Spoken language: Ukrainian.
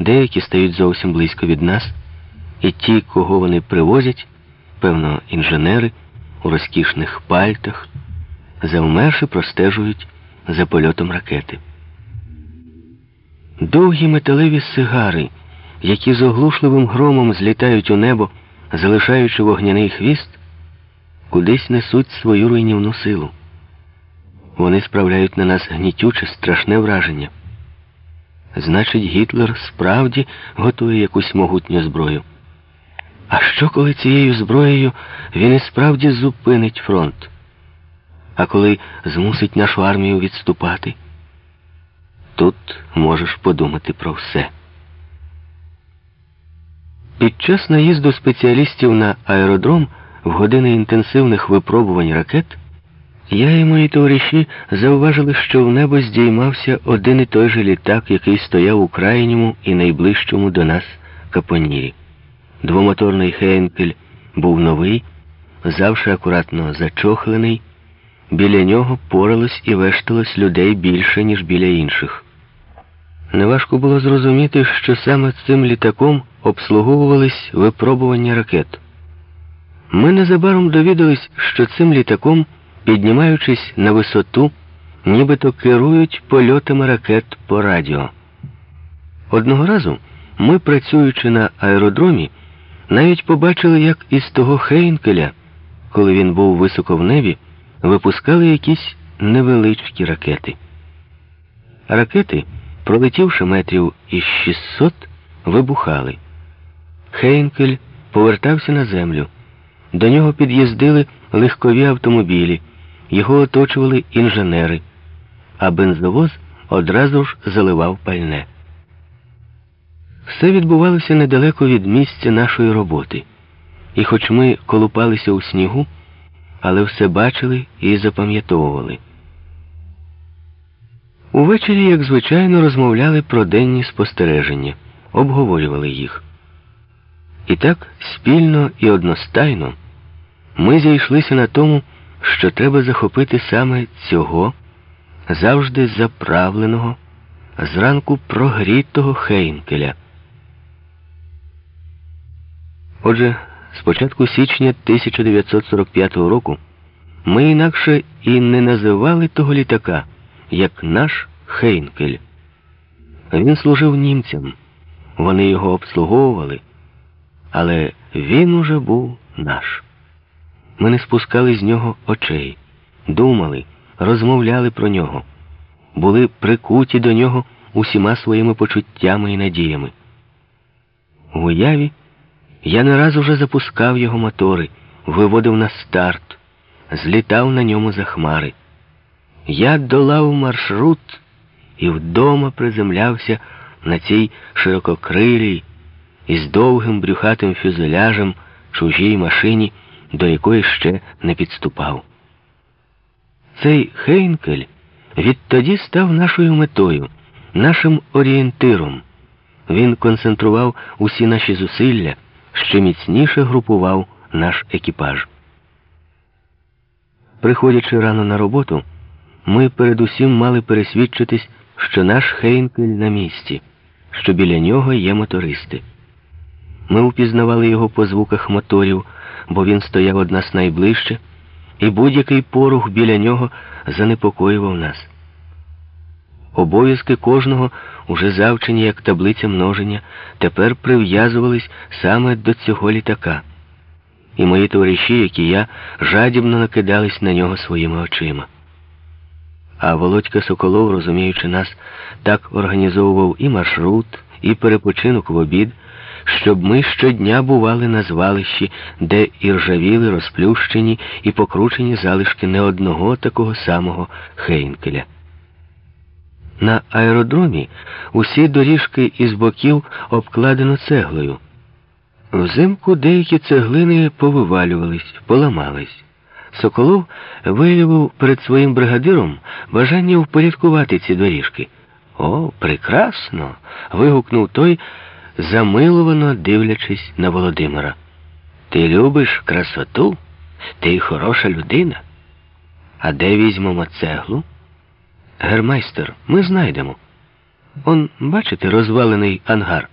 деякі стають зовсім близько від нас, і ті, кого вони привозять, певно, інженери у розкішних пальтах, завмерши простежують за польотом ракети. Довгі металеві сигари, які з оглушливим громом злітають у небо, залишаючи вогняний хвіст, кудись несуть свою руйнівну силу. Вони справляють на нас гнітюче, страшне враження. Значить, Гітлер справді готує якусь могутню зброю. А що, коли цією зброєю він і справді зупинить фронт? А коли змусить нашу армію відступати? Тут можеш подумати про все. Під час наїзду спеціалістів на аеродром в години інтенсивних випробувань ракет я і мої товариші зауважили, що в небо здіймався один і той же літак, який стояв у крайньому і найближчому до нас капонірі. Двомоторний Хейнкель був новий, завше акуратно зачохлений. Біля нього поралось і вешталось людей більше, ніж біля інших. Неважко було зрозуміти, що саме цим літаком обслуговувались випробування ракет. Ми незабаром довідались, що цим літаком, піднімаючись на висоту, нібито керують польотами ракет по радіо. Одного разу ми, працюючи на аеродромі, навіть побачили, як із того Хейнкеля, коли він був високо в небі, випускали якісь невеличкі ракети. Ракети, пролетівши метрів із 600, вибухали. Хейнкель повертався на землю. До нього під'їздили легкові автомобілі, його оточували інженери, а бензовоз одразу ж заливав пальне. Все відбувалося недалеко від місця нашої роботи, і хоч ми колупалися у снігу, але все бачили і запам'ятовували. Увечері, як звичайно, розмовляли про денні спостереження, обговорювали їх. І так спільно і одностайно ми зійшлися на тому, що треба захопити саме цього завжди заправленого, зранку прогрітого Хейнкеля. Отже, з початку січня 1945 року ми інакше і не називали того літака як наш Хейнкель. Він служив німцям, вони його обслуговували, але він уже був наш. Ми не спускали з нього очей, думали, розмовляли про нього, були прикуті до нього усіма своїми почуттями і надіями. В уяві я не раз уже запускав його мотори, виводив на старт, злітав на ньому за хмари. Я долав маршрут і вдома приземлявся на цій ширококрилій із довгим брюхатим фюзеляжем чужій машині, до якої ще не підступав. Цей Хейнкель відтоді став нашою метою, нашим орієнтиром. Він концентрував усі наші зусилля, ще міцніше групував наш екіпаж. Приходячи рано на роботу, ми передусім мали пересвідчитись, що наш Хейнкель на місці, що біля нього є мотористи. Ми упізнавали його по звуках моторів, бо він стояв од нас найближче, і будь-який порух біля нього занепокоював нас. Обов'язки кожного, уже завчені як таблиця множення, тепер прив'язувались саме до цього літака. І мої товариші, як і я, жадібно накидались на нього своїми очима. А Володька Соколов, розуміючи нас, так організовував і маршрут, і перепочинок в обід, щоб ми щодня бували на звалищі, де і ржавіли, розплющені і покручені залишки не одного такого самого Хейнкеля. На аеродромі усі доріжки із боків обкладено цеглою. Взимку деякі цеглини повивалювались, поламались. Соколов виявив перед своїм бригадиром бажання впорядкувати ці доріжки. О, прекрасно! вигукнув той, замиловано дивлячись на Володимира. Ти любиш красоту? Ти хороша людина. А де візьмемо цеглу? Гермайстер, ми знайдемо. Он, бачите, розвалений ангар.